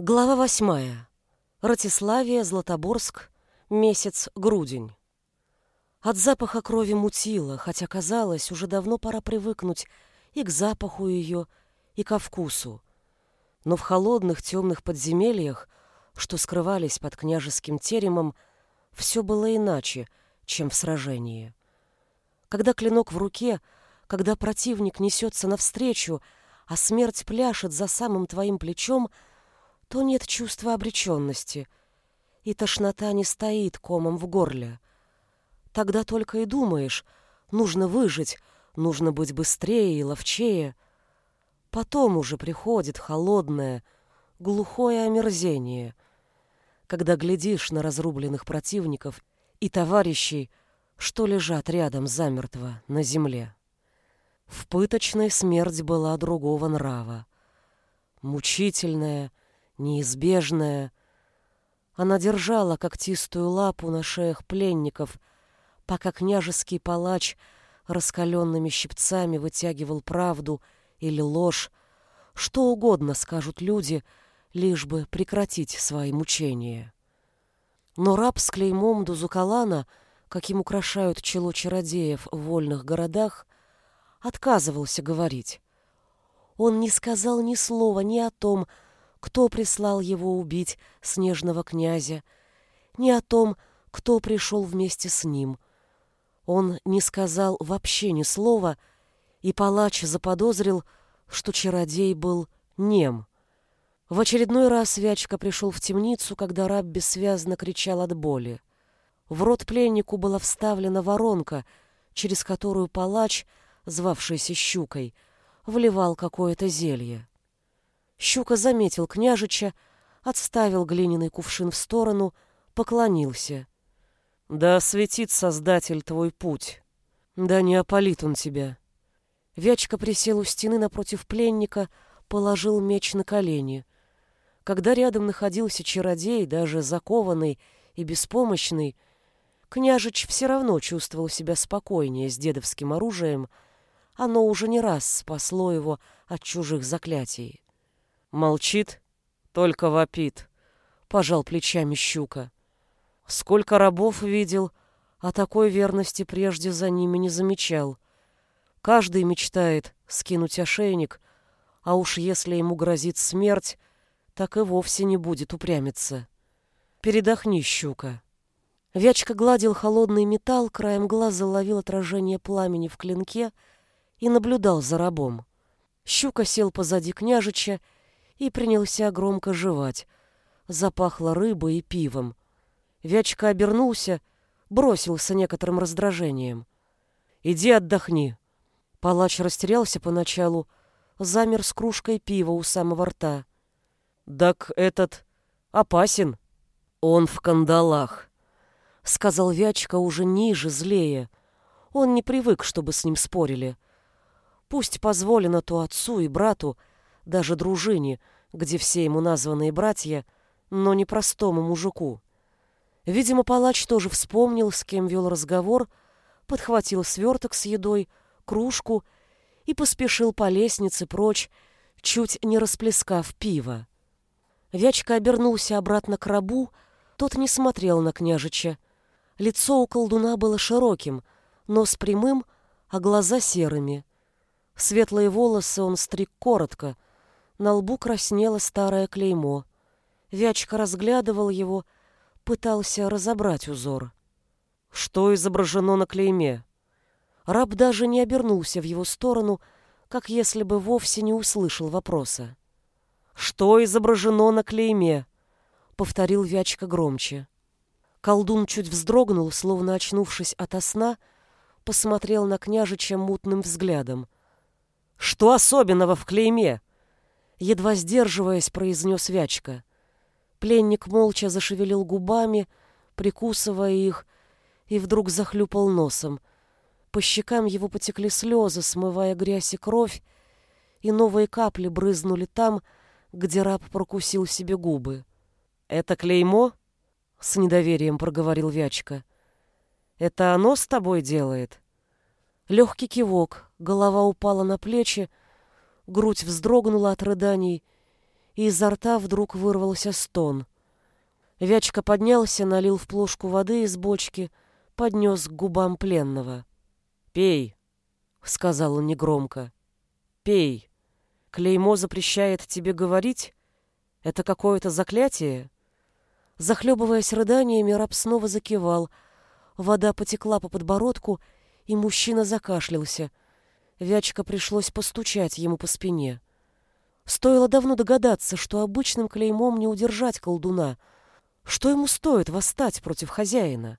Глава восьмая. Ратиславия, Златоборск, месяц грудень. От запаха крови мутило, хотя казалось, уже давно пора привыкнуть и к запаху ее, и ко вкусу. Но в холодных темных подземельях, что скрывались под княжеским теремом, все было иначе, чем в сражении. Когда клинок в руке, когда противник несется навстречу, а смерть пляшет за самым твоим плечом — то нет чувства обреченности, и тошнота не стоит комом в горле. Тогда только и думаешь, нужно выжить, нужно быть быстрее и ловчее. Потом уже приходит холодное, глухое омерзение, когда глядишь на разрубленных противников и товарищей, что лежат рядом замертво на земле. В пыточной смерть была другого нрава. Мучительная, неизбежное. Она держала когтистую лапу на шеях пленников, пока княжеский палач раскаленными щипцами вытягивал правду или ложь, что угодно скажут люди, лишь бы прекратить свои мучения. Но раб с клеймом Дузукалана, каким украшают чело чародеев в вольных городах, отказывался говорить. Он не сказал ни слова ни о том, кто прислал его убить, снежного князя, ни о том, кто пришел вместе с ним. Он не сказал вообще ни слова, и палач заподозрил, что чародей был нем. В очередной раз Вячка пришел в темницу, когда раб бессвязно кричал от боли. В рот пленнику была вставлена воронка, через которую палач, звавшийся Щукой, вливал какое-то зелье. Щука заметил княжича, отставил глиняный кувшин в сторону, поклонился. «Да осветит Создатель твой путь, да не опалит он тебя». Вячка присел у стены напротив пленника, положил меч на колени. Когда рядом находился чародей, даже закованный и беспомощный, княжич все равно чувствовал себя спокойнее с дедовским оружием, оно уже не раз спасло его от чужих заклятий. Молчит, только вопит. Пожал плечами щука. Сколько рабов видел, а такой верности прежде за ними не замечал. Каждый мечтает скинуть ошейник, а уж если ему грозит смерть, так и вовсе не будет упрямиться. Передохни, щука. Вячка гладил холодный металл, краем глаза ловил отражение пламени в клинке и наблюдал за рабом. Щука сел позади княжича и принялся громко жевать. Запахло рыбой и пивом. Вячка обернулся, бросился некоторым раздражением. «Иди отдохни». Палач растерялся поначалу, замер с кружкой пива у самого рта. «Так этот опасен. Он в кандалах», — сказал Вячка уже ниже, злее. Он не привык, чтобы с ним спорили. Пусть позволено то отцу и брату, даже дружине, где все ему названные братья, но не простому мужику. Видимо, палач тоже вспомнил, с кем вел разговор, подхватил сверток с едой, кружку и поспешил по лестнице прочь, чуть не расплескав пиво. Вячка обернулся обратно к рабу, тот не смотрел на княжича. Лицо у колдуна было широким, нос прямым, а глаза серыми. Светлые волосы он стриг коротко — на лбу краснело старое клеймо. Вячка разглядывал его, пытался разобрать узор. Что изображено на клейме? Раб даже не обернулся в его сторону, как если бы вовсе не услышал вопроса. «Что изображено на клейме?» — повторил Вячка громче. Колдун чуть вздрогнул, словно очнувшись ото сна, посмотрел на княжича мутным взглядом. «Что особенного в клейме?» Едва сдерживаясь, произнес Вячка. Пленник молча зашевелил губами, прикусывая их, и вдруг захлюпал носом. По щекам его потекли слезы, смывая грязь и кровь, и новые капли брызнули там, где раб прокусил себе губы. «Это клеймо?» — с недоверием проговорил Вячка. «Это оно с тобой делает?» Легкий кивок, голова упала на плечи, грудь вздрогнула от рыданий, и изо рта вдруг вырвался стон. Вячка поднялся, налил в плошку воды из бочки, поднес к губам пленного. «Пей», — сказал он негромко. «Пей. Клеймо запрещает тебе говорить? Это какое-то заклятие?» Захлебываясь рыданиями, раб снова закивал. Вода потекла по подбородку, и мужчина закашлялся. Вячка пришлось постучать ему по спине. Стоило давно догадаться, что обычным клеймом не удержать колдуна. Что ему стоит восстать против хозяина?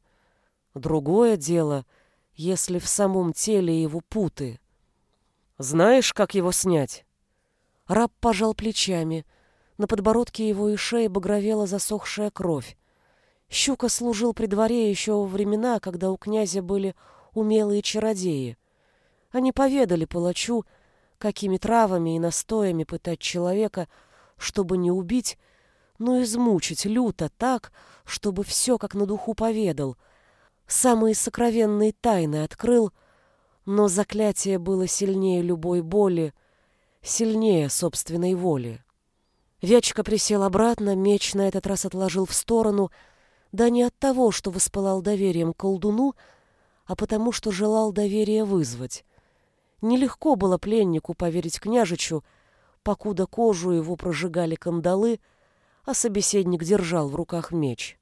Другое дело, если в самом теле его путы. Знаешь, как его снять? Раб пожал плечами. На подбородке его и шее багровела засохшая кровь. Щука служил при дворе еще во времена, когда у князя были умелые чародеи. Они поведали палачу, какими травами и настоями пытать человека, чтобы не убить, но измучить люто так, чтобы все как на духу поведал. Самые сокровенные тайны открыл, но заклятие было сильнее любой боли, сильнее собственной воли. Вячка присел обратно, меч на этот раз отложил в сторону, да не от того, что воспылал доверием колдуну, а потому что желал доверия вызвать. Нелегко было пленнику поверить княжичу, покуда кожу его прожигали кандалы, а собеседник держал в руках меч.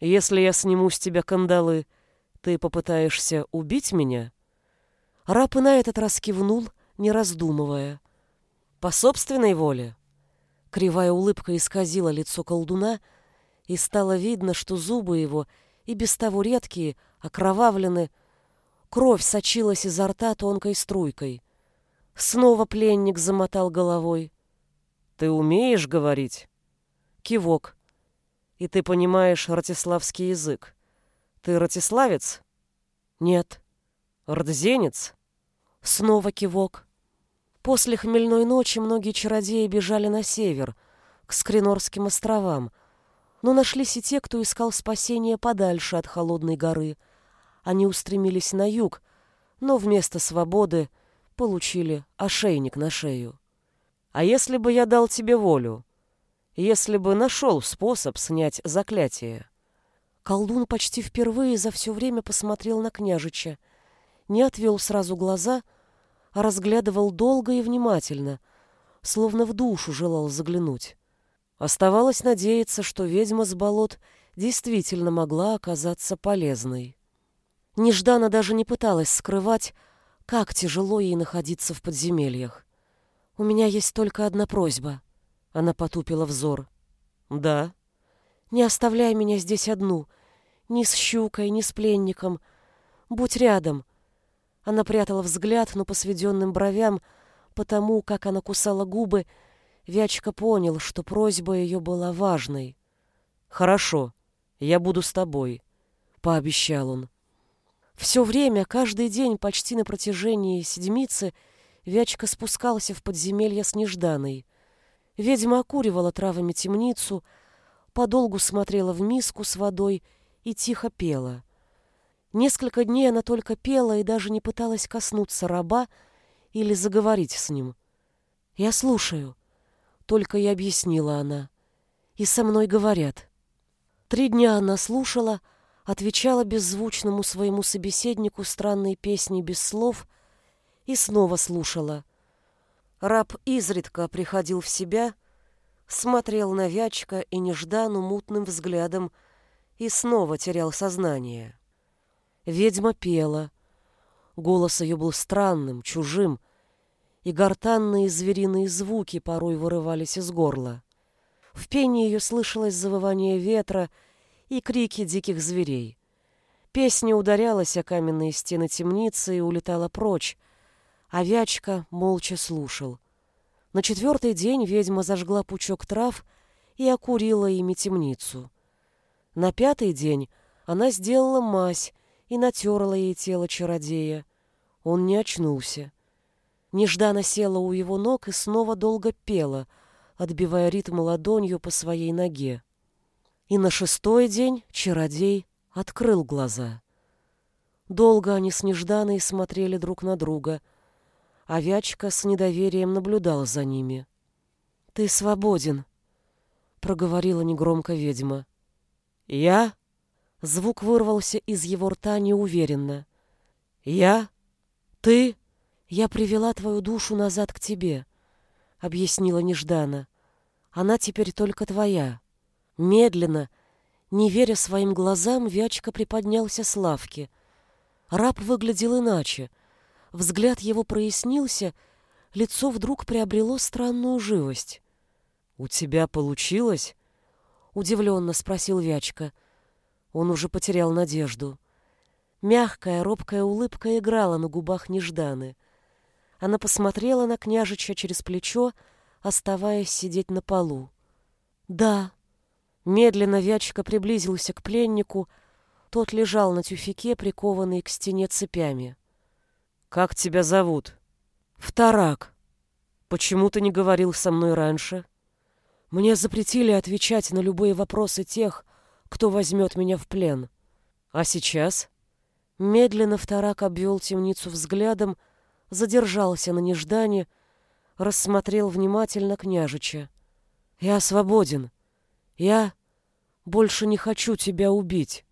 «Если я сниму с тебя кандалы, ты попытаешься убить меня?» Раб на этот раз кивнул, не раздумывая. «По собственной воле?» Кривая улыбка исказила лицо колдуна, и стало видно, что зубы его, и без того редкие, окровавлены, Кровь сочилась изо рта тонкой струйкой. Снова пленник замотал головой. «Ты умеешь говорить?» Кивок. «И ты понимаешь ратиславский язык. Ты ратиславец?» «Нет». «Рдзенец?» Снова кивок. После хмельной ночи многие чародеи бежали на север, к Скринорским островам, но нашлись и те, кто искал спасения подальше от холодной горы — они устремились на юг, но вместо свободы получили ошейник на шею. А если бы я дал тебе волю? Если бы нашел способ снять заклятие? Колдун почти впервые за все время посмотрел на княжича, не отвел сразу глаза, а разглядывал долго и внимательно, словно в душу желал заглянуть. Оставалось надеяться, что ведьма с болот действительно могла оказаться полезной. Неждана даже не пыталась скрывать, как тяжело ей находиться в подземельях. «У меня есть только одна просьба». Она потупила взор. «Да?» «Не оставляй меня здесь одну. Ни с щукой, ни с пленником. Будь рядом». Она прятала взгляд, но по сведенным бровям, потому как она кусала губы, Вячка понял, что просьба ее была важной. «Хорошо, я буду с тобой», — пообещал он. Все время, каждый день, почти на протяжении седмицы, Вячка спускался в подземелье с Нежданой. Ведьма окуривала травами темницу, подолгу смотрела в миску с водой и тихо пела. Несколько дней она только пела и даже не пыталась коснуться раба или заговорить с ним. «Я слушаю», — только и объяснила она. «И со мной говорят». Три дня она слушала, — отвечала беззвучному своему собеседнику странные песни без слов и снова слушала. Раб изредка приходил в себя, смотрел на Вячка и неждану мутным взглядом и снова терял сознание. Ведьма пела. Голос ее был странным, чужим, и гортанные звериные звуки порой вырывались из горла. В пении ее слышалось завывание ветра и крики диких зверей. Песня ударялась о каменные стены темницы и улетала прочь, а молча слушал. На четвертый день ведьма зажгла пучок трав и окурила ими темницу. На пятый день она сделала мазь и натерла ей тело чародея. Он не очнулся. Нежданно села у его ног и снова долго пела, отбивая ритм ладонью по своей ноге. И на шестой день чародей открыл глаза. Долго они с Нежданой смотрели друг на друга, а Вячка с недоверием наблюдал за ними. Ты свободен, проговорила негромко ведьма. Я? Звук вырвался из его рта неуверенно. Я? Ты? Я привела твою душу назад к тебе, объяснила Неждана. Она теперь только твоя. Медленно, не веря своим глазам, Вячка приподнялся с лавки. Раб выглядел иначе. Взгляд его прояснился, лицо вдруг приобрело странную живость. «У тебя получилось?» — удивленно спросил Вячка. Он уже потерял надежду. Мягкая, робкая улыбка играла на губах Нежданы. Она посмотрела на княжича через плечо, оставаясь сидеть на полу. «Да», Медленно Вячка приблизился к пленнику. Тот лежал на тюфике, прикованный к стене цепями. «Как тебя зовут?» «Вторак». «Почему ты не говорил со мной раньше?» «Мне запретили отвечать на любые вопросы тех, кто возьмет меня в плен. А сейчас?» Медленно Вторак обвел темницу взглядом, задержался на неждании, рассмотрел внимательно княжича. «Я свободен», я больше не хочу тебя убить.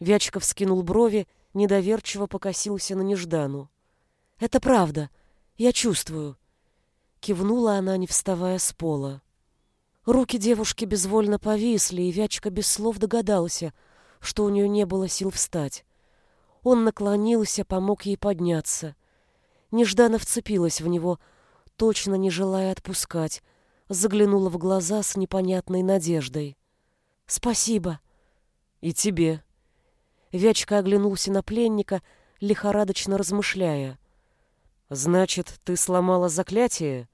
Вячков скинул брови, недоверчиво покосился на Неждану. Это правда. Я чувствую. Кивнула она, не вставая с пола. Руки девушки безвольно повисли, и Вячка без слов догадался, что у нее не было сил встать. Он наклонился, помог ей подняться. Нежданно вцепилась в него, точно не желая отпускать, заглянула в глаза с непонятной надеждой. «Спасибо». «И тебе». Вячка оглянулся на пленника, лихорадочно размышляя. «Значит, ты сломала заклятие?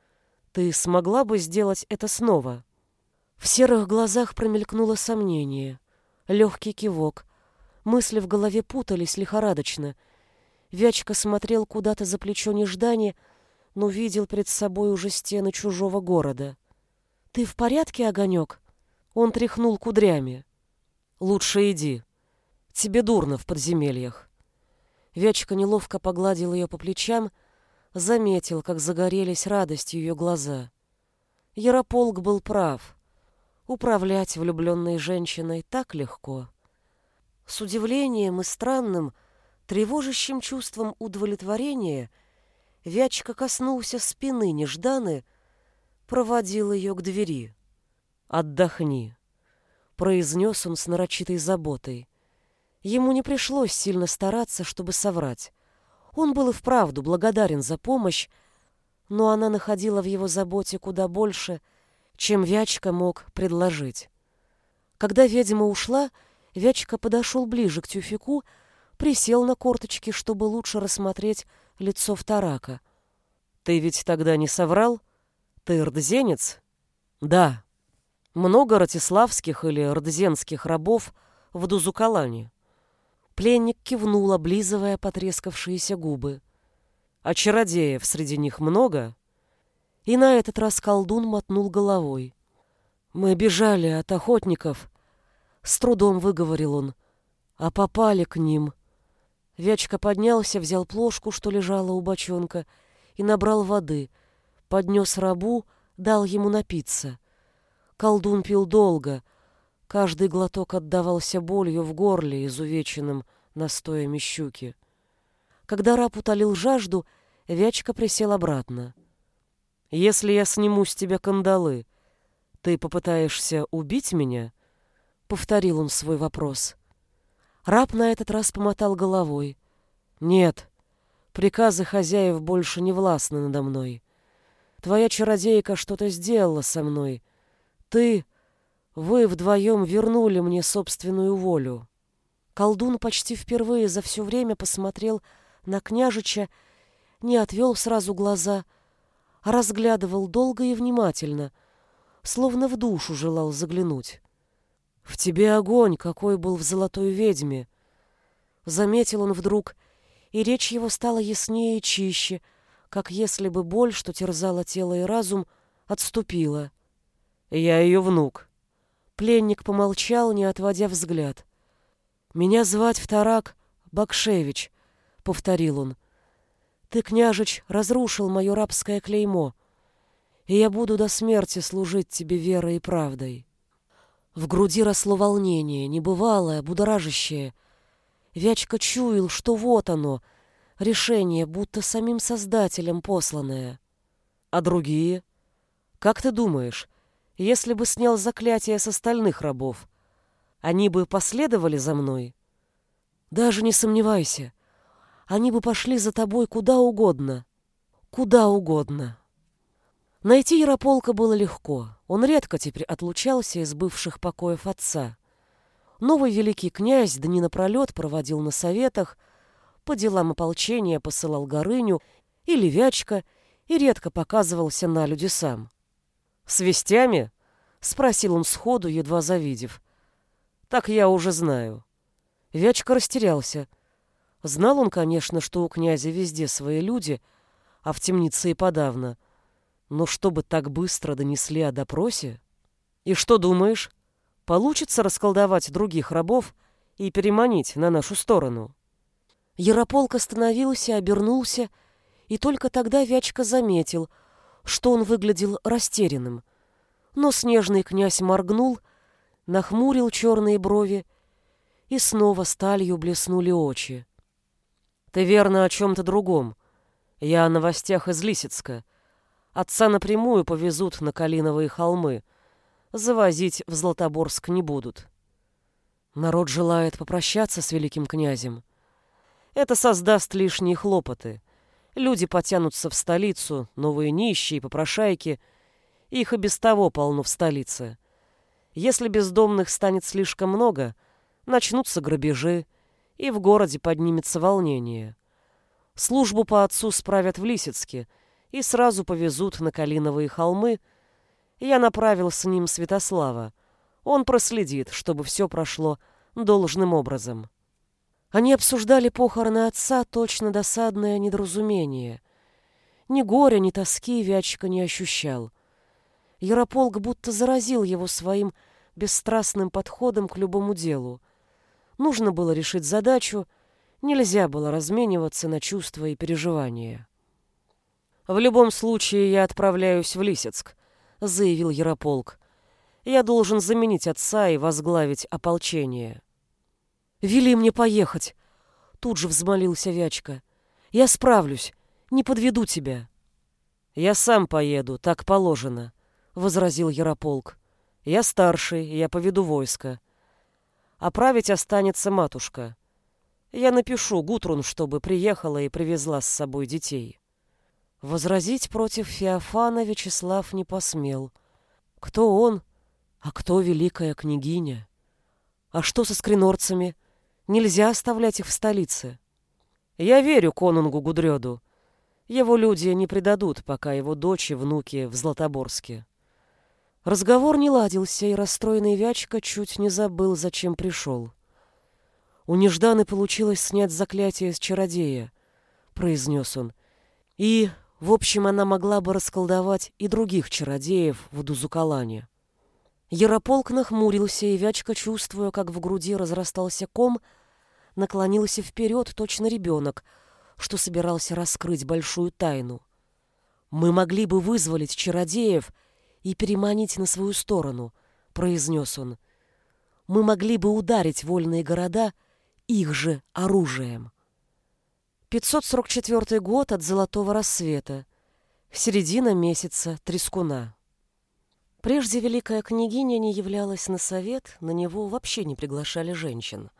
Ты смогла бы сделать это снова?» В серых глазах промелькнуло сомнение. Легкий кивок. Мысли в голове путались лихорадочно. Вячка смотрел куда-то за плечо неждания, но видел перед собой уже стены чужого города. «Ты в порядке, Огонек?» Он тряхнул кудрями. «Лучше иди. Тебе дурно в подземельях». Вячка неловко погладил ее по плечам, заметил, как загорелись радостью ее глаза. Ярополк был прав. Управлять влюбленной женщиной так легко. С удивлением и странным, тревожащим чувством удовлетворения Вячка коснулся спины Нежданы, проводил ее к двери. «Отдохни», — произнес он с нарочитой заботой. Ему не пришлось сильно стараться, чтобы соврать. Он был и вправду благодарен за помощь, но она находила в его заботе куда больше, чем Вячка мог предложить. Когда ведьма ушла, Вячка подошел ближе к тюфику, присел на корточки, чтобы лучше рассмотреть лицо Вторака. «Ты ведь тогда не соврал?» Ты рдзенец? Да. Много ратиславских или рдзенских рабов в Дузукалане. Пленник кивнул, облизывая потрескавшиеся губы. А чародеев среди них много? И на этот раз колдун мотнул головой. Мы бежали от охотников, с трудом выговорил он, а попали к ним. Вячка поднялся, взял плошку, что лежала у бочонка, и набрал воды — поднес рабу, дал ему напиться. Колдун пил долго, каждый глоток отдавался болью в горле, изувеченным настоями щуки. Когда раб утолил жажду, Вячка присел обратно. «Если я сниму с тебя кандалы, ты попытаешься убить меня?» — повторил он свой вопрос. Раб на этот раз помотал головой. «Нет, приказы хозяев больше не властны надо мной. Твоя чародейка что-то сделала со мной. Ты, вы вдвоем вернули мне собственную волю. Колдун почти впервые за все время посмотрел на княжича, не отвел сразу глаза, а разглядывал долго и внимательно, словно в душу желал заглянуть. В тебе огонь, какой был в золотой ведьме. Заметил он вдруг, и речь его стала яснее и чище — как если бы боль, что терзала тело и разум, отступила. «Я ее внук». Пленник помолчал, не отводя взгляд. «Меня звать Вторак Бакшевич», — повторил он. «Ты, княжич, разрушил мое рабское клеймо. и я буду до смерти служить тебе верой и правдой. В груди росло волнение, небывалое, будоражащее. Вячка чуял, что вот оно, решение, будто самим Создателем посланное. А другие? Как ты думаешь, если бы снял заклятие с остальных рабов, они бы последовали за мной? Даже не сомневайся, они бы пошли за тобой куда угодно. Куда угодно. Найти Ярополка было легко. Он редко теперь отлучался из бывших покоев отца. Новый великий князь дни напролет проводил на советах, по делам ополчения посылал Горыню или Вячка и редко показывался на люди сам. «С вестями?» — спросил он сходу, едва завидев. «Так я уже знаю». Вячка растерялся — Знал он, конечно, что у князя везде свои люди, а в темнице и подавно. Но чтобы так быстро донесли о допросе? И что думаешь? Получится расколдовать других рабов и переманить на нашу сторону? Ярополк остановился, обернулся, и только тогда Вячка заметил, что он выглядел растерянным. Но снежный князь моргнул, нахмурил черные брови, и снова сталью блеснули очи. Ты верно о чем-то другом. Я о новостях из Лисицка. Отца напрямую повезут на Калиновые холмы. Завозить в Златоборск не будут. Народ желает попрощаться с великим князем. Это создаст лишние хлопоты. Люди потянутся в столицу, новые нищие, попрошайки. Их и без того полно в столице. Если бездомных станет слишком много, начнутся грабежи, и в городе поднимется волнение. Службу по отцу справят в Лисицке и сразу повезут на Калиновые холмы. Я направил с ним Святослава. Он проследит, чтобы все прошло должным образом. Они обсуждали похороны отца, точно досадное недоразумение. Ни горя, ни тоски Вячка не ощущал. Ярополк будто заразил его своим бесстрастным подходом к любому делу. Нужно было решить задачу, нельзя было размениваться на чувства и переживания. «В любом случае я отправляюсь в Лисицк», — заявил Ярополк. «Я должен заменить отца и возглавить ополчение». «Вели мне поехать», — тут же взмолился Вячка. «Я справлюсь, не подведу тебя». «Я сам поеду, так положено», — возразил Ярополк. «Я старший, я поведу войско а править останется матушка. Я напишу Гутрун, чтобы приехала и привезла с собой детей. Возразить против Феофана Вячеслав не посмел. Кто он, а кто великая княгиня? А что со скринорцами? Нельзя оставлять их в столице. Я верю конунгу Гудрёду. Его люди не предадут, пока его дочь и внуки в Златоборске. Разговор не ладился, и расстроенный Вячка чуть не забыл, зачем пришел. «У Нежданы получилось снять заклятие с чародея», — произнес он. «И, в общем, она могла бы расколдовать и других чародеев в Дузукалане». Ярополк нахмурился, и Вячка, чувствуя, как в груди разрастался ком, наклонился вперед, точно ребенок, что собирался раскрыть большую тайну. «Мы могли бы вызволить чародеев», — и переманить на свою сторону», — произнес он. «Мы могли бы ударить вольные города их же оружием». 544 год от золотого рассвета. Середина месяца Трескуна. Прежде великая княгиня не являлась на совет, на него вообще не приглашали женщин.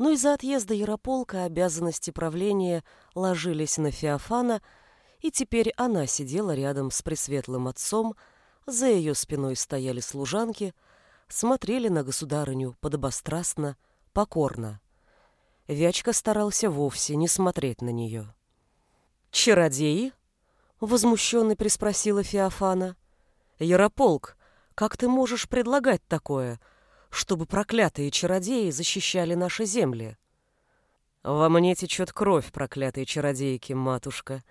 Но из-за отъезда Ярополка обязанности правления ложились на Феофана, и теперь она сидела рядом с пресветлым отцом, за ее спиной стояли служанки, смотрели на государыню подобострастно, покорно. Вячка старался вовсе не смотреть на нее. «Чародеи?» — возмущенно приспросила Феофана. «Ярополк, как ты можешь предлагать такое, чтобы проклятые чародеи защищали наши земли?» «Во мне течет кровь проклятой чародейки, матушка»,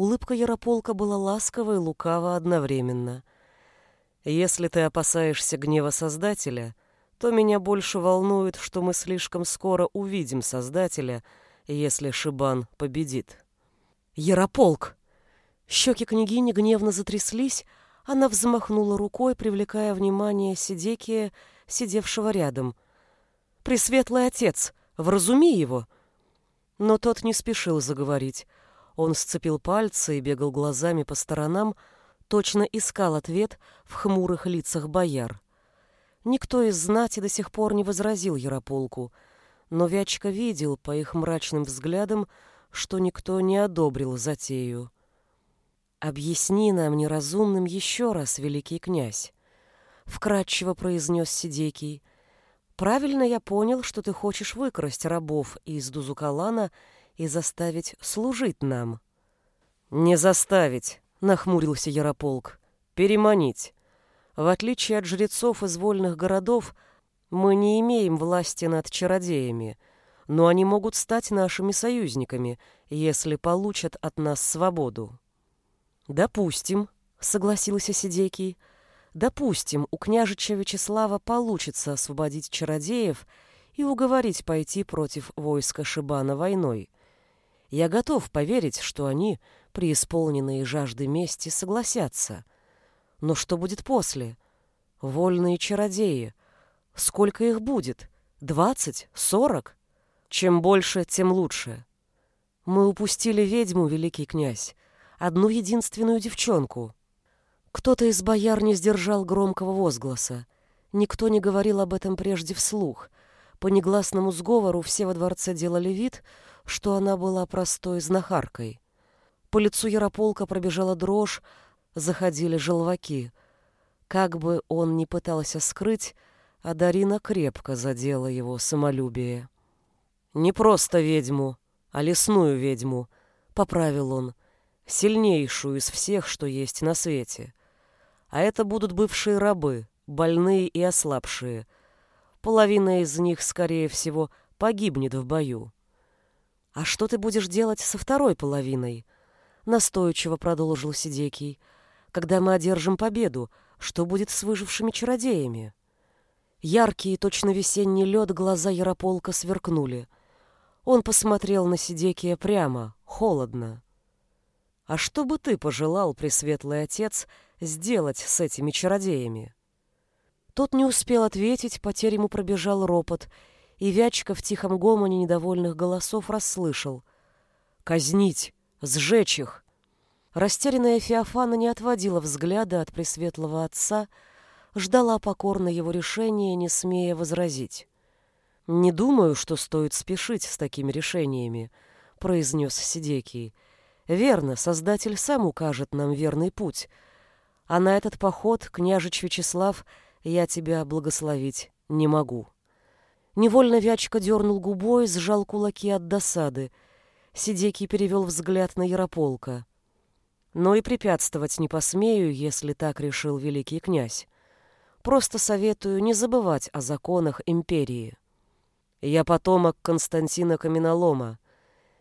Улыбка Ярополка была ласковой и лукава одновременно. «Если ты опасаешься гнева Создателя, то меня больше волнует, что мы слишком скоро увидим Создателя, если Шибан победит». «Ярополк!» Щеки княгини гневно затряслись, она взмахнула рукой, привлекая внимание Сидекия, сидевшего рядом. «Пресветлый отец, вразуми его!» Но тот не спешил заговорить. Он сцепил пальцы и бегал глазами по сторонам, точно искал ответ в хмурых лицах бояр. Никто из знати до сих пор не возразил Ярополку, но Вячка видел по их мрачным взглядам, что никто не одобрил затею. «Объясни нам неразумным еще раз, великий князь», — вкратчиво произнес Сидекий. «Правильно я понял, что ты хочешь выкрасть рабов из Дузукалана и заставить служить нам». «Не заставить», — нахмурился Ярополк. «Переманить. В отличие от жрецов из вольных городов, мы не имеем власти над чародеями, но они могут стать нашими союзниками, если получат от нас свободу». «Допустим», — согласился Сидекий, — «допустим, у княжича Вячеслава получится освободить чародеев и уговорить пойти против войска Шибана войной. Я готов поверить, что они, преисполненные жажды мести, согласятся. Но что будет после? Вольные чародеи. Сколько их будет? Двадцать? Сорок? Чем больше, тем лучше. Мы упустили ведьму, великий князь одну единственную девчонку. Кто-то из бояр не сдержал громкого возгласа. Никто не говорил об этом прежде вслух. По негласному сговору все во дворце делали вид, что она была простой знахаркой. По лицу Ярополка пробежала дрожь, заходили желваки. Как бы он ни пытался скрыть, а Дарина крепко задела его самолюбие. «Не просто ведьму, а лесную ведьму», — поправил он сильнейшую из всех, что есть на свете. А это будут бывшие рабы, больные и ослабшие. Половина из них, скорее всего, погибнет в бою. «А что ты будешь делать со второй половиной?» Настойчиво продолжил Сидекий. «Когда мы одержим победу, что будет с выжившими чародеями?» Яркий, точно весенний лед, глаза Ярополка сверкнули. Он посмотрел на Сидекия прямо, холодно. А что бы ты пожелал, Пресветлый Отец, сделать с этими чародеями?» Тот не успел ответить, по терему пробежал ропот, и Вячка в тихом гомоне недовольных голосов расслышал. «Казнить! Сжечь их!» Растерянная Феофана не отводила взгляда от Пресветлого Отца, ждала покорно его решения, не смея возразить. «Не думаю, что стоит спешить с такими решениями», — произнес Сидекий. Верно, Создатель сам укажет нам верный путь. А на этот поход, княжич Вячеслав, я тебя благословить не могу. Невольно Вячка дернул губой, сжал кулаки от досады. Сидекий перевел взгляд на Ярополка. Но и препятствовать не посмею, если так решил великий князь. Просто советую не забывать о законах империи. Я потомок Константина Каменолома,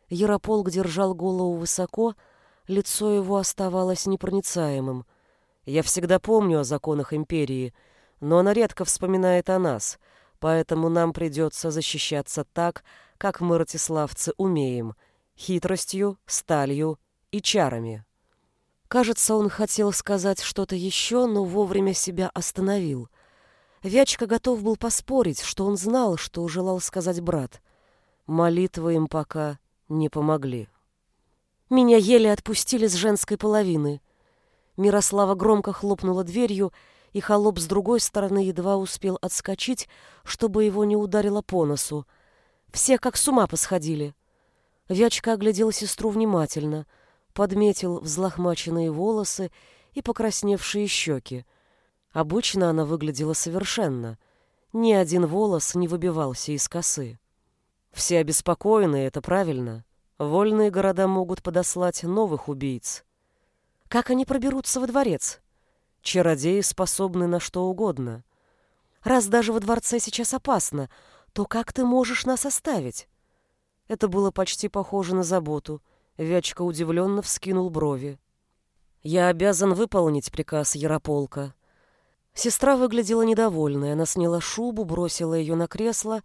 Ярополк держал голову высоко, лицо его оставалось непроницаемым. Я всегда помню о законах империи, но она редко вспоминает о нас, поэтому нам придется защищаться так, как мы, ратиславцы, умеем, хитростью, сталью и чарами. Кажется, он хотел сказать что-то еще, но вовремя себя остановил. Вячка готов был поспорить, что он знал, что желал сказать брат. Молитвы им пока не помогли. Меня еле отпустили с женской половины. Мирослава громко хлопнула дверью, и холоп с другой стороны едва успел отскочить, чтобы его не ударило по носу. Все как с ума посходили. Вячка оглядел сестру внимательно, подметил взлохмаченные волосы и покрасневшие щеки. Обычно она выглядела совершенно. Ни один волос не выбивался из косы. Все обеспокоены, это правильно. Вольные города могут подослать новых убийц. Как они проберутся во дворец? Чародеи способны на что угодно. Раз даже во дворце сейчас опасно, то как ты можешь нас оставить? Это было почти похоже на заботу. Вячка удивленно вскинул брови. «Я обязан выполнить приказ Ярополка». Сестра выглядела недовольной. Она сняла шубу, бросила ее на кресло,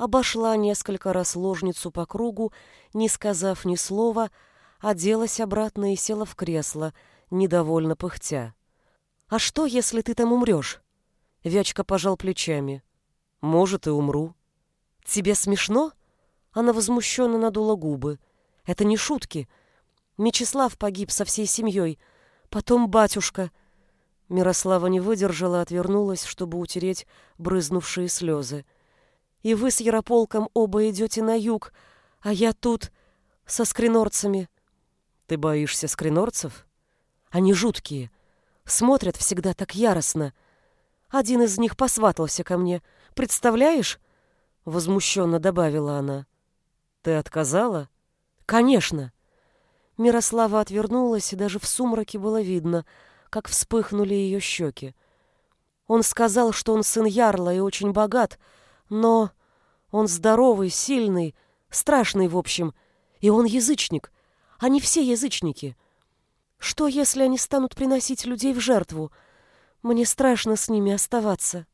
обошла несколько раз ложницу по кругу, не сказав ни слова, оделась обратно и села в кресло, недовольно пыхтя. «А что, если ты там умрешь?» Вячка пожал плечами. «Может, и умру». «Тебе смешно?» Она возмущенно надула губы. «Это не шутки. Мечислав погиб со всей семьей. Потом батюшка». Мирослава не выдержала, отвернулась, чтобы утереть брызнувшие слезы. «И вы с Ярополком оба идете на юг, а я тут со скринорцами». «Ты боишься скринорцев?» «Они жуткие. Смотрят всегда так яростно. Один из них посватался ко мне. Представляешь?» Возмущенно добавила она. «Ты отказала?» «Конечно!» Мирослава отвернулась, и даже в сумраке было видно, как вспыхнули ее щеки. Он сказал, что он сын Ярла и очень богат, но он здоровый, сильный, страшный, в общем, и он язычник. Они все язычники. Что, если они станут приносить людей в жертву? Мне страшно с ними оставаться.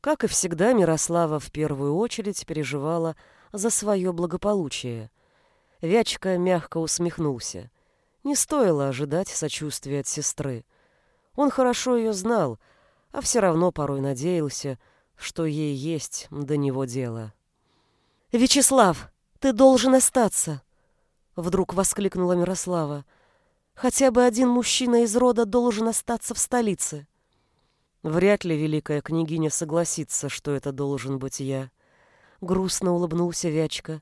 Как и всегда, Мирослава в первую очередь переживала за свое благополучие. Вячка мягко усмехнулся. Не стоило ожидать сочувствия от сестры. Он хорошо ее знал, а все равно порой надеялся, что ей есть до него дело. «Вячеслав, ты должен остаться!» Вдруг воскликнула Мирослава. «Хотя бы один мужчина из рода должен остаться в столице». Вряд ли великая княгиня согласится, что это должен быть я. Грустно улыбнулся Вячка.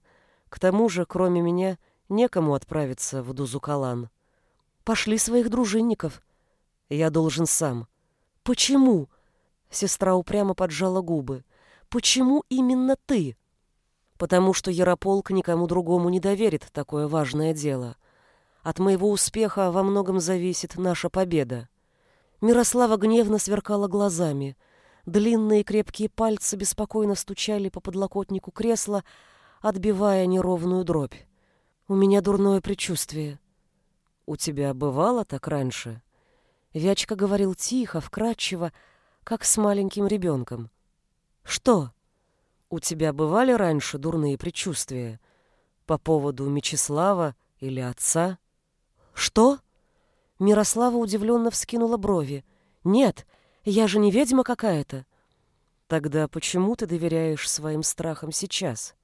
К тому же, кроме меня, некому отправиться в Дузукалан. Пошли своих дружинников. Я должен сам. Почему? Сестра упрямо поджала губы. Почему именно ты? Потому что Ярополк никому другому не доверит такое важное дело. От моего успеха во многом зависит наша победа. Мирослава гневно сверкала глазами. Длинные крепкие пальцы беспокойно стучали по подлокотнику кресла, отбивая неровную дробь. «У меня дурное предчувствие». «У тебя бывало так раньше?» Вячка говорил тихо, вкрадчиво, как с маленьким ребенком. «Что?» «У тебя бывали раньше дурные предчувствия? По поводу Мечислава или отца?» «Что?» Мирослава удивленно вскинула брови. «Нет, я же не ведьма какая-то». «Тогда почему ты доверяешь своим страхам сейчас?»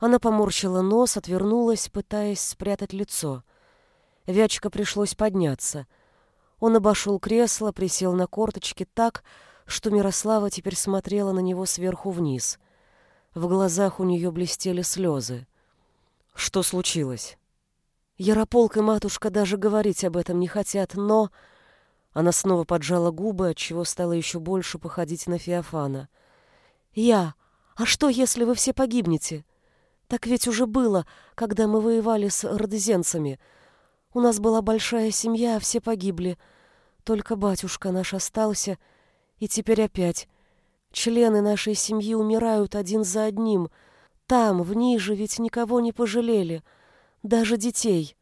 Она поморщила нос, отвернулась, пытаясь спрятать лицо. Вячка пришлось подняться. Он обошел кресло, присел на корточки так, что Мирослава теперь смотрела на него сверху вниз. В глазах у нее блестели слезы. «Что случилось?» Ярополк и матушка даже говорить об этом не хотят, но... Она снова поджала губы, отчего стала еще больше походить на Феофана. «Я? А что, если вы все погибнете? Так ведь уже было, когда мы воевали с родезенцами. У нас была большая семья, а все погибли. Только батюшка наш остался, и теперь опять. Члены нашей семьи умирают один за одним. Там, в ниже, ведь никого не пожалели» даже детей.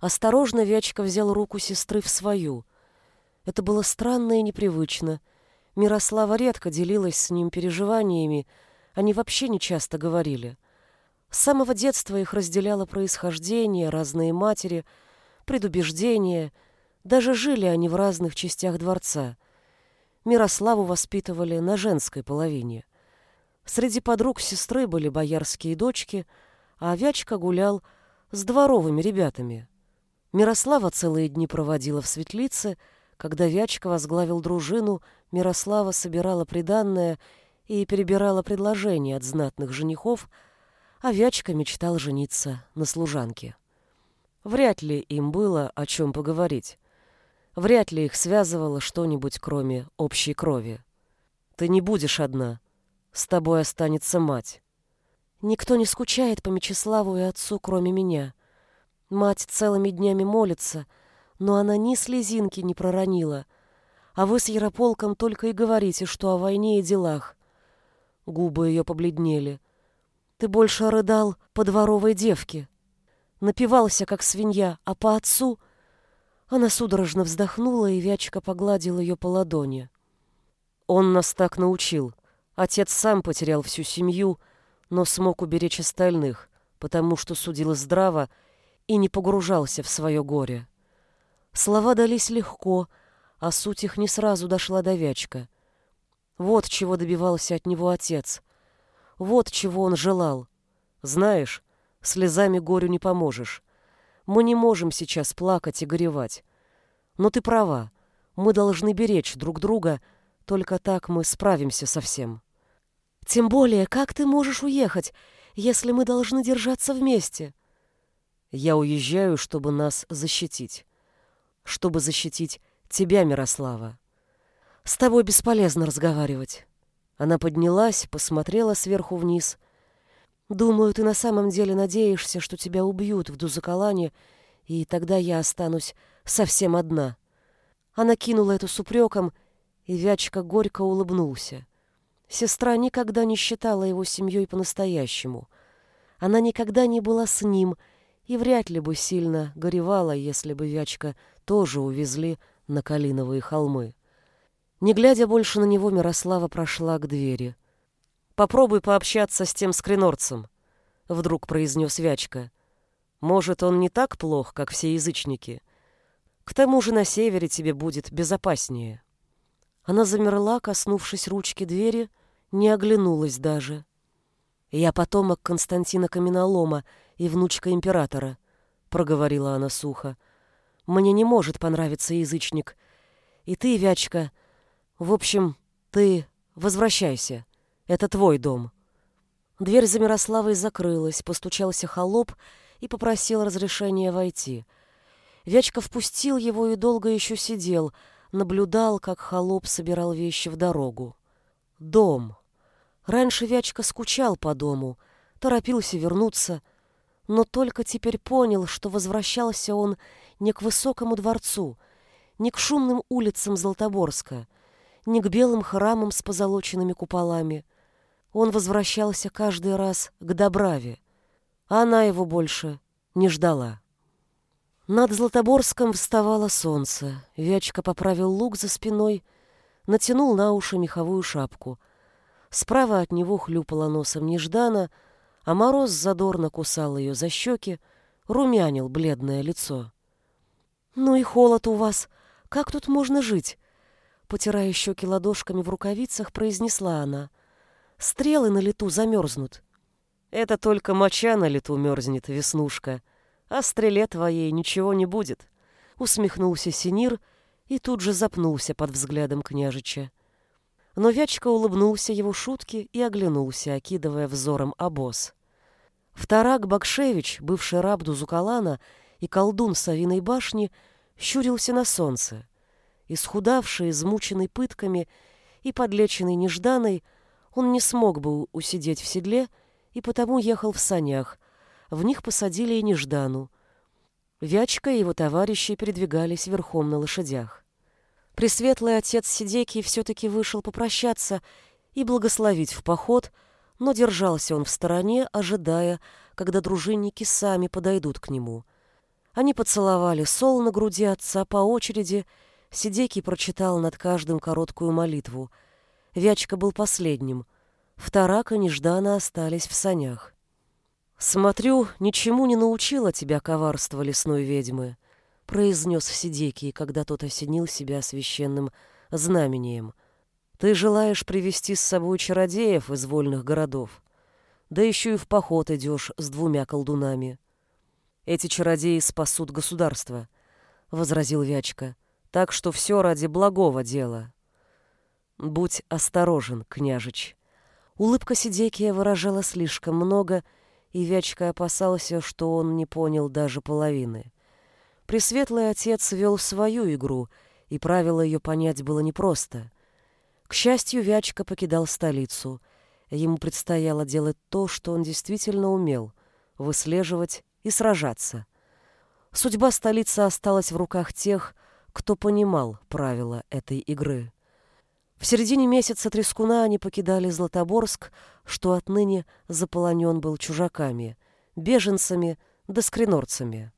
Осторожно Вячка взял руку сестры в свою. Это было странно и непривычно. Мирослава редко делилась с ним переживаниями, они вообще не часто говорили. С самого детства их разделяло происхождение, разные матери, предубеждения, даже жили они в разных частях дворца. Мирославу воспитывали на женской половине. Среди подруг сестры были боярские дочки, а Вячка гулял с дворовыми ребятами. Мирослава целые дни проводила в светлице, когда Вячка возглавил дружину, Мирослава собирала приданное и перебирала предложения от знатных женихов, а Вячка мечтал жениться на служанке. Вряд ли им было о чем поговорить. Вряд ли их связывало что-нибудь, кроме общей крови. «Ты не будешь одна. С тобой останется мать. Никто не скучает по Мечиславу и отцу, кроме меня. Мать целыми днями молится, но она ни слезинки не проронила. А вы с Ярополком только и говорите, что о войне и делах. Губы ее побледнели. Ты больше рыдал по дворовой девке. Напивался, как свинья, а по отцу... Она судорожно вздохнула, и Вячка погладил ее по ладони. Он нас так научил. Отец сам потерял всю семью, — но смог уберечь остальных, потому что судил здраво и не погружался в свое горе. Слова дались легко, а суть их не сразу дошла до Вячка. Вот чего добивался от него отец. Вот чего он желал. Знаешь, слезами горю не поможешь. Мы не можем сейчас плакать и горевать. Но ты права, мы должны беречь друг друга, только так мы справимся со всем. Тем более, как ты можешь уехать, если мы должны держаться вместе? Я уезжаю, чтобы нас защитить. Чтобы защитить тебя, Мирослава. С тобой бесполезно разговаривать. Она поднялась, посмотрела сверху вниз. Думаю, ты на самом деле надеешься, что тебя убьют в Дузакалане, и тогда я останусь совсем одна. Она кинула это с упреком, и Вячка горько улыбнулся. Сестра никогда не считала его семьей по-настоящему. Она никогда не была с ним и вряд ли бы сильно горевала, если бы Вячка тоже увезли на Калиновые холмы. Не глядя больше на него, Мирослава прошла к двери. «Попробуй пообщаться с тем скринорцем», — вдруг произнес Вячка. «Может, он не так плох, как все язычники. К тому же на севере тебе будет безопаснее». Она замерла, коснувшись ручки двери, — не оглянулась даже. «Я потомок Константина Каменолома и внучка императора», — проговорила она сухо. «Мне не может понравиться язычник. И ты, Вячка, в общем, ты возвращайся. Это твой дом». Дверь за Мирославой закрылась, постучался холоп и попросил разрешения войти. Вячка впустил его и долго еще сидел, наблюдал, как холоп собирал вещи в дорогу. Дом. Раньше Вячка скучал по дому, торопился вернуться, но только теперь понял, что возвращался он не к высокому дворцу, не к шумным улицам Златоборска, не к белым храмам с позолоченными куполами. Он возвращался каждый раз к Добраве, а она его больше не ждала. Над Златоборском вставало солнце. Вячка поправил лук за спиной, натянул на уши меховую шапку — Справа от него хлюпала носом неждана, а мороз задорно кусал ее за щеки, румянил бледное лицо. «Ну и холод у вас! Как тут можно жить?» Потирая щеки ладошками в рукавицах, произнесла она. «Стрелы на лету замерзнут». «Это только моча на лету мерзнет, Веснушка, а стреле твоей ничего не будет», — усмехнулся Синир и тут же запнулся под взглядом княжича. Но Вячка улыбнулся его шутке и оглянулся, окидывая взором обоз. Вторак Бакшевич, бывший раб Дузукалана и колдун Савиной башни, щурился на солнце. Исхудавший, измученный пытками и подлеченный нежданой, он не смог бы усидеть в седле и потому ехал в санях. В них посадили и неждану. Вячка и его товарищи передвигались верхом на лошадях. Пресветлый отец Сидекий все-таки вышел попрощаться и благословить в поход, но держался он в стороне, ожидая, когда дружинники сами подойдут к нему. Они поцеловали сол на груди отца по очереди, Сидекий прочитал над каждым короткую молитву. Вячка был последним. Вторак и Неждана остались в санях. «Смотрю, ничему не научила тебя коварство лесной ведьмы», произнес Сидекий, когда тот осенил себя священным знамением. «Ты желаешь привести с собой чародеев из вольных городов, да еще и в поход идешь с двумя колдунами. Эти чародеи спасут государство», — возразил Вячка, «так что все ради благого дела». «Будь осторожен, княжич». Улыбка Сидекия выражала слишком много, и Вячка опасался, что он не понял даже половины. Пресветлый отец вел свою игру, и правила ее понять было непросто. К счастью, Вячка покидал столицу. Ему предстояло делать то, что он действительно умел — выслеживать и сражаться. Судьба столицы осталась в руках тех, кто понимал правила этой игры. В середине месяца Трескуна они покидали Златоборск, что отныне заполонен был чужаками, беженцами да скринорцами.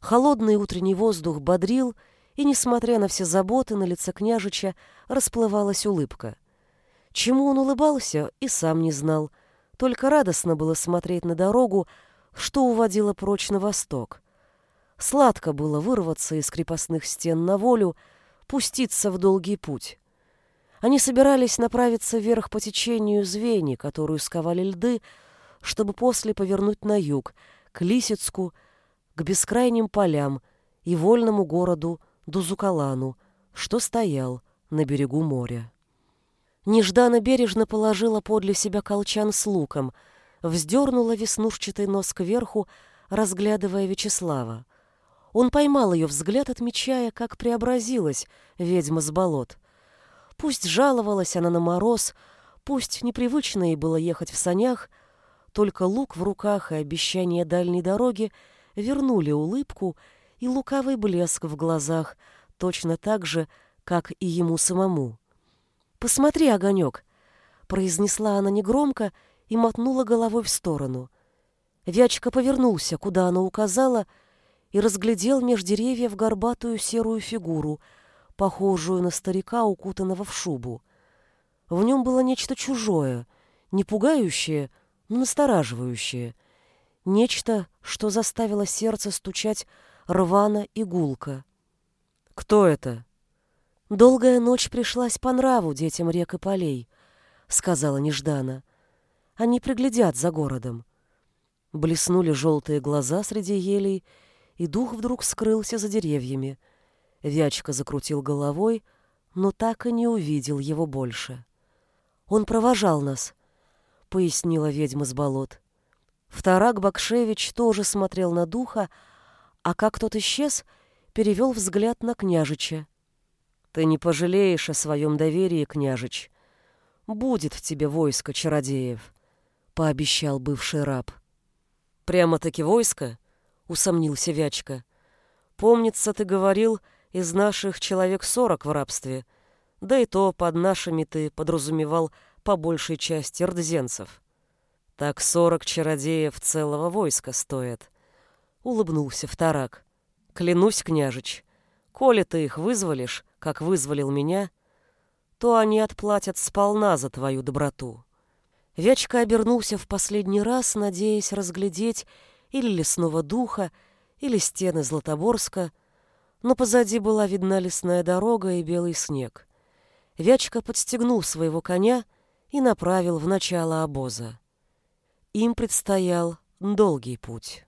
Холодный утренний воздух бодрил, и, несмотря на все заботы, на лице княжича расплывалась улыбка. Чему он улыбался, и сам не знал. Только радостно было смотреть на дорогу, что уводило прочь на восток. Сладко было вырваться из крепостных стен на волю, пуститься в долгий путь. Они собирались направиться вверх по течению звени, которую сковали льды, чтобы после повернуть на юг, к Лисицку, к бескрайним полям и вольному городу Дузукалану, что стоял на берегу моря. Нежданно бережно положила подле себя колчан с луком, вздернула веснушчатый нос кверху, разглядывая Вячеслава. Он поймал ее взгляд, отмечая, как преобразилась ведьма с болот. Пусть жаловалась она на мороз, пусть непривычно ей было ехать в санях, только лук в руках и обещание дальней дороги вернули улыбку и лукавый блеск в глазах, точно так же, как и ему самому. «Посмотри, огонек!» — произнесла она негромко и мотнула головой в сторону. Вячка повернулся, куда она указала, и разглядел меж деревьев горбатую серую фигуру, похожую на старика, укутанного в шубу. В нем было нечто чужое, не пугающее, но настораживающее. Нечто, что заставило сердце стучать рвано и гулко. «Кто это?» «Долгая ночь пришлась по нраву детям рек и полей», — сказала Неждана. «Они приглядят за городом». Блеснули желтые глаза среди елей, и дух вдруг скрылся за деревьями. Вячка закрутил головой, но так и не увидел его больше. «Он провожал нас», — пояснила ведьма с болот. Вторак Бакшевич тоже смотрел на духа, а как тот исчез, перевел взгляд на княжича. «Ты не пожалеешь о своем доверии, княжич. Будет в тебе войско чародеев», — пообещал бывший раб. «Прямо-таки войско?» — усомнился Вячка. «Помнится, ты говорил, из наших человек сорок в рабстве, да и то под нашими ты подразумевал по большей части рдзенцев. Так сорок чародеев целого войска стоят», — улыбнулся вторак. «Клянусь, княжич, коли ты их вызволишь, как вызволил меня, то они отплатят сполна за твою доброту». Вячка обернулся в последний раз, надеясь разглядеть или лесного духа, или стены Златоборска, но позади была видна лесная дорога и белый снег. Вячка подстегнул своего коня и направил в начало обоза. Им предстоял долгий путь.